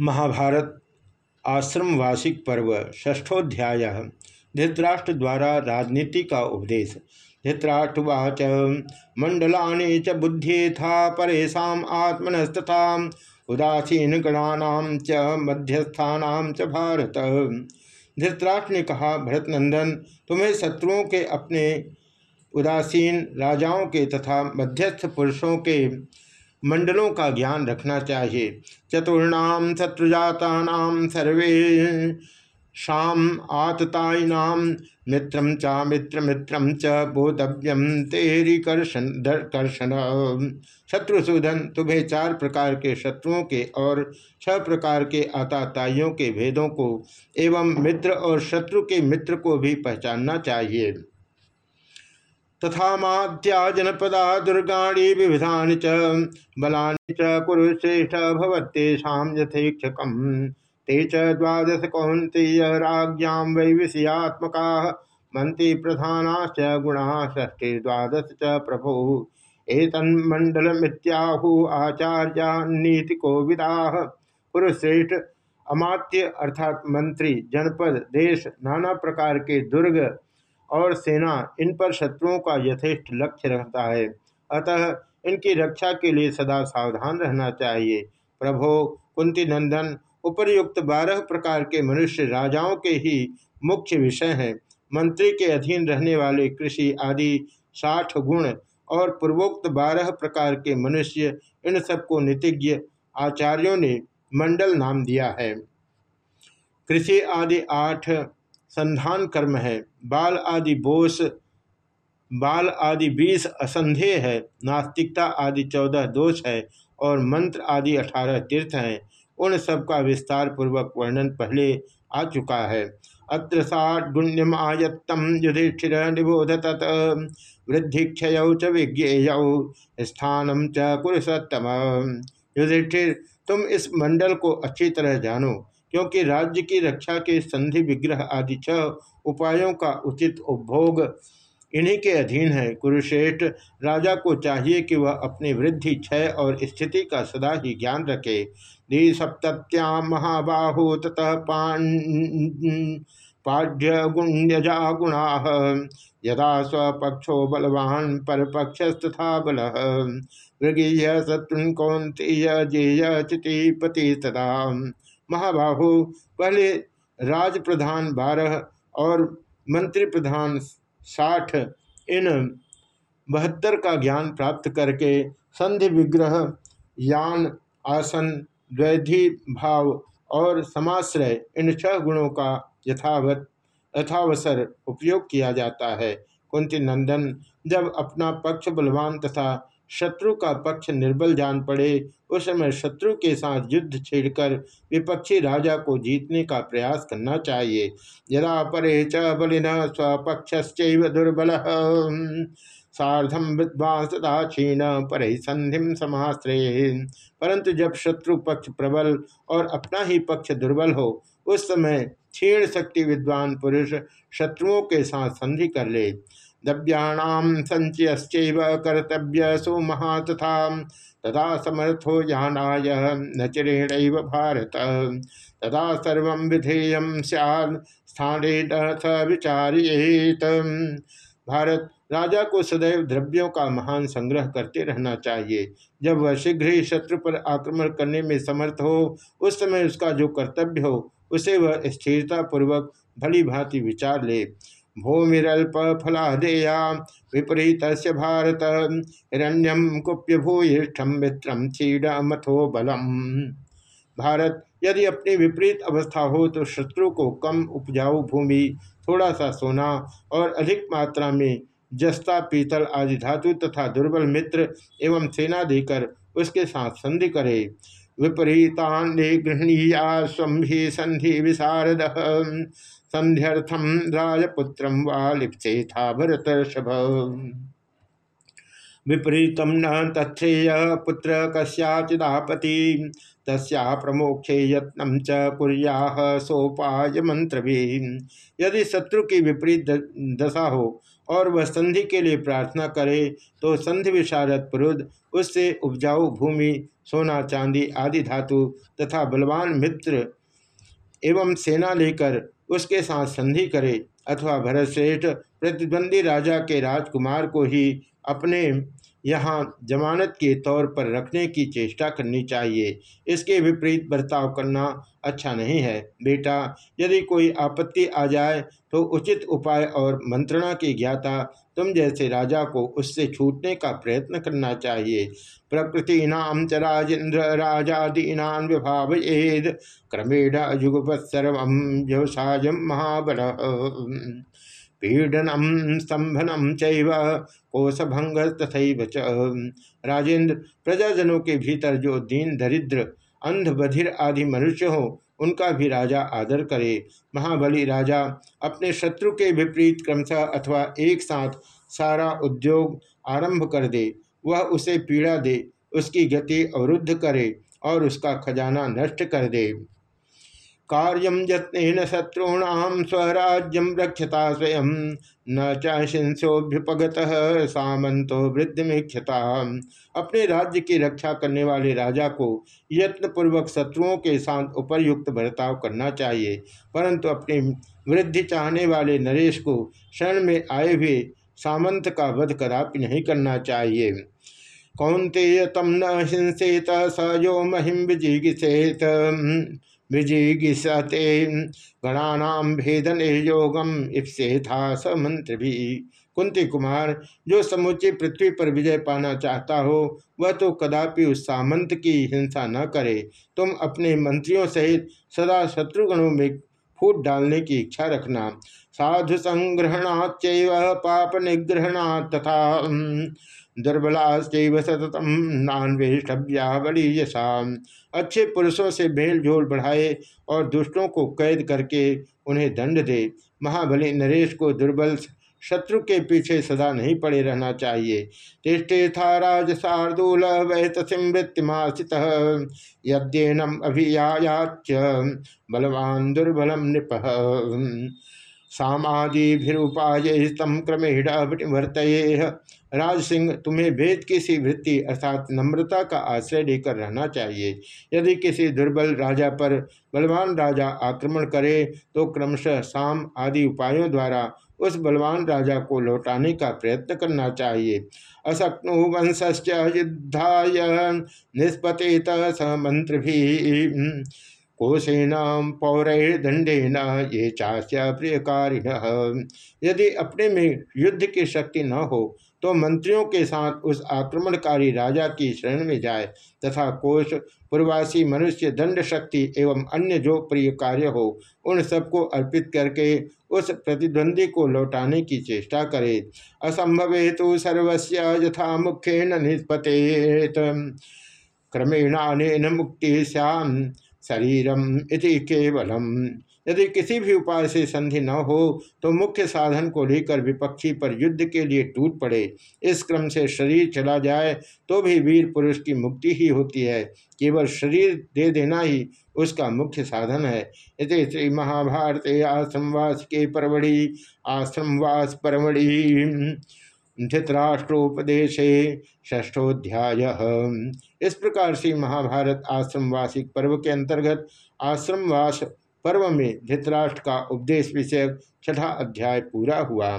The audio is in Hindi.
महाभारत आश्रम वार्षिक पर्व ष्ठोध्याय धृतराष्ट्र द्वारा राजनीति का उपदेश। धृतराष्ट्रवाच मंडला च बुद्धिथा परेशा आत्मनस्तथा उदासीन गणानाम च मध्यस्थानाम च भारत धृतराष्ट्र ने कहा, भरतनंदन, तुम्हें शत्रुओं के अपने उदासीन राजाओं के तथा मध्यस्थ पुरुषों के मंडलों का ज्ञान रखना चाहिए। चतुर्णाम शत्रुजाता सर्वे। शाम आतताईनाम मित्रम चा मित्र मित्रम च बोधव्यम तेरी कर्षण कर्षण। शत्रुसूदन तुम्हें चार प्रकार के शत्रुओं के और छह प्रकार के आताताइयों के भेदों को एवं मित्र और शत्रु के मित्र को भी पहचानना चाहिए। तथा मात्या जनपदा दुर्गाणी विविधा च बला च कुरुश्रेष्ठ यथेक्षक ते द्वादश कौंतेय राज्ञां वै विषयात्मका मंत्री प्रधानाश्च गुणा षष्टिर्द्वादश च प्रभो। एतन्मंडलमित्याहु आचार्या नीतिको विदा कुरुश्रेष्ठ अमात्य अर्थात मंत्री जनपद, देश, नाना प्रकार के दुर्ग और सेना इन पर शत्रुओं का यथेष्ट लक्ष्य रहता है। अतः इनकी रक्षा के लिए सदा सावधान रहना चाहिए। प्रभो कुंती नंदन उपर्युक्त बारह प्रकार के मनुष्य राजाओं के ही मुख्य विषय हैं। मंत्री के अधीन रहने वाले कृषि आदि साठ गुण और पूर्वोक्त बारह प्रकार के मनुष्य इन सबको नीतिज्ञ आचार्यों ने मंडल नाम दिया है। कृषि आदि आठ संधान कर्म है। बाल आदि बोस, बाल आदि बीस असंधेय है। नास्तिकता आदि चौदह दोष है और मंत्र आदि अठारह तीर्थ हैं। उन सब का विस्तार पूर्वक वर्णन पहले आ चुका है। अत्र साढ़ुण्यम आयत्तम युधिष्ठिर निबोध तत् वृद्धिक्षय च विज्ञेय स्थानम च कुरुसत्तम युधिष्ठिर, तुम इस मंडल को अच्छी तरह जानो। क्योंकि राज्य की रक्षा के संधि विग्रह आदि छह उपायों का उचित उपभोग इन्हीं के अधीन है। कुरुश्रेष्ठ राजा को चाहिए कि वह अपनी वृद्धि क्षय और स्थिति का सदा ही ज्ञान रखे। द्विसप्त्याम महाबाहु ततः पाढ़्य गुण्यजा गुणा यदा स्वपक्षो बलवान पर पक्षस्तथा बल। मृगीय शत्रुन कौंतीय जेय चितिपति तदा महाबाहु, पहले राज प्रधान बारह और मंत्री प्रधान साठ, इन बहत्तर का ज्ञान प्राप्त करके संधि विग्रह, यान, आसन द्वैधि भाव और समाश्रय, इन छह गुणों का यथावत, यथावसर उपयोग किया जाता है। कुंती नंदन जब अपना पक्ष बलवान तथा शत्रु का पक्ष निर्बल जान पड़े। उस समय शत्रु के साथ युद्ध छेड़कर विपक्षी राजा को जीतने का प्रयास करना चाहिए। यदा परे च बलिन स्वपक्ष दुर्बल। साधम विद्वांस क्षीण पर संधि समाश्रय। परंतु जब शत्रु पक्ष प्रबल और अपना ही पक्ष दुर्बल हो, उस समय क्षीण शक्ति विद्वान पुरुष शत्रुओं के साथ संधि कर ले। दव्याणाम संचयश्चैव कर्तव्य सुमहा तथा। तदा समर्थो जानाय न चिरेण भारत। तदा सर्व विधेय सैद विचारियेत। भारत राजा को सदैव द्रव्यों का महान संग्रह करते रहना चाहिए। जब वह शीघ्र ही शत्रु पर आक्रमण करने में समर्थ हो, उस समय उसका जो कर्तव्य हो, उसे वह स्थिरता पूर्वक भली भांति विचार ले। भूमिरल्प फलादेया विपरीत भारत। हिरण्यम कुप्य भूयिष्ठम मित्रम क्षीणमथो बलम भारत, यदि अपनी विपरीत अवस्था हो तो शत्रु को कम उपजाऊ भूमि थोड़ा सा सोना और अधिक मात्रा में जस्ता पीतल आदि धातु तथा दुर्बल मित्र एवं सेना देकर उसके साथ संधि करे। विपरीतान्य गृहणीया स्वि संधि विशारद। संध्यर्थम राजपुत्र व था भरत विपरीतम न तथ्रेय पुत्र कस्याचिदापति। तस्या प्रमोक्षे यत्न च कुरिया सोपाय मंत्र यदि शत्रु की विपरीत दशा हो और वह संधि के लिए प्रार्थना करे तो संधि विशारद पुरुद, उससे उपजाऊ भूमि, सोना, चांदी आदि धातु तथा बलवान मित्र एवं सेना लेकर उसके साथ संधि करे अथवा भरतश्रेष्ठ प्रतिद्वंदी राजा के राजकुमार को ही अपने यहाँ जमानत के तौर पर रखने की चेष्टा करनी चाहिए। इसके विपरीत बर्ताव करना अच्छा नहीं है। बेटा, यदि कोई आपत्ति आ जाए तो उचित उपाय और मंत्रणा की ज्ञाता तुम जैसे राजा को उससे छूटने का प्रयत्न करना चाहिए। प्रकृति नाम च राजेन्द्र राजादीना विभावेद क्रमेण युगपत सर्व व्यवसाय महाबल। पीडनम स्तंभनम चैव कोशभंग तथा च। राजेंद्र प्रजाजनों के भीतर जो दीन, दरिद्र अंध बधिर आदि मनुष्य हो, उनका भी राजा आदर करे। महाबली राजा, अपने शत्रु के विपरीत क्रमशः अथवा एक साथ सारा उद्योग आरंभ कर दे। वह उसे पीड़ा दे, उसकी गति अवरुद्ध करे और उसका खजाना नष्ट कर दे। कार्यम यत्न शत्रुणाम स्वराज्यम रक्षता स्वयं। न चाशिंसोभ्युपगत सामंतो वृद्धिमेक्षता। अपने राज्य की रक्षा करने वाले राजा को यत्नपूर्वक शत्रुओं के साथ उपरयुक्त बर्ताव करना चाहिए। परंतु अपनी वृद्धि चाहने वाले नरेश को क्षण में आए हुए सामंत का वध कदापि नहीं करना चाहिए। कौंतेय तम न हिंसेत, स यो महिम विजिगिसते गणानाम भेदन योगम इप्से था स मंत्र भी कुंती कुमार, जो समूची पृथ्वी पर विजय पाना चाहता हो, वह तो कदापि उस सामंत की हिंसा न करे। तुम अपने मंत्रियों सहित सदा शत्रुगणों में फूट डालने की इच्छा रखना। साधु संग्रहणाच पाप निग्रहणा तथा दुर्बला सततम नान्वेष्टव्या बड़ी यशा। अच्छे पुरुषों से भेल झोल बढ़ाए और दुष्टों को कैद करके उन्हें दंड दे। महाबली नरेश को दुर्बल शत्रु के पीछे सदा नहीं पड़े रहना चाहिए। तिष्ठे था राज शार्दूल वैतसिम वृत्तिमासित यद्यनम अभियाच बलवान दुर्बलम नृप। सामादिभिरुपाय स्तम क्रमेण वर्त राज सिंह तुम्हें भेद की सी वृत्ति अर्थात नम्रता का आश्रय लेकर रहना चाहिए। यदि किसी दुर्बल राजा पर बलवान राजा आक्रमण करे तो क्रमशः साम आदि उपायों द्वारा उस बलवान राजा को लौटाने का प्रयत्न करना चाहिए। अशक्नु वंशस्य युद्धाय स मंत्र भी दंडे पौरैर्दंडेन ये चास्य प्रियकारिण यदि अपने में युद्ध की शक्ति न हो तो मंत्रियों के साथ उस आक्रमणकारी राजा की शरण में जाए तथा कोष पूर्वासी, मनुष्य दंड शक्ति एवं अन्य जो प्रिय कार्य हो, उन सबको अर्पित करके उस प्रतिद्वंदी को लौटाने की चेष्टा करे। असंभवे तो सर्वस्व यथा मुख्यन निष्पतेत। क्रमेणान मुक्ति श्याम शरीरम इति केवलम। यदि किसी भी उपाय से संधि न हो तो मुख्य साधन को लेकर विपक्षी पर युद्ध के लिए टूट पड़े। इस क्रम से शरीर चला जाए तो भी वीर पुरुष की मुक्ति ही होती है। केवल शरीर दे देना ही उसका मुख्य साधन है। इस श्री महाभारत आश्रमवास के परवड़ी, आश्रमवास परवड़ी। धृतराष्ट्रोपदेशे ष्ठोध्याय इस प्रकार से महाभारत आश्रमवासिक पर्व के अंतर्गत आश्रमवास पर्व में धृतराष्ट्र का उपदेश विषय छठा अध्याय पूरा हुआ।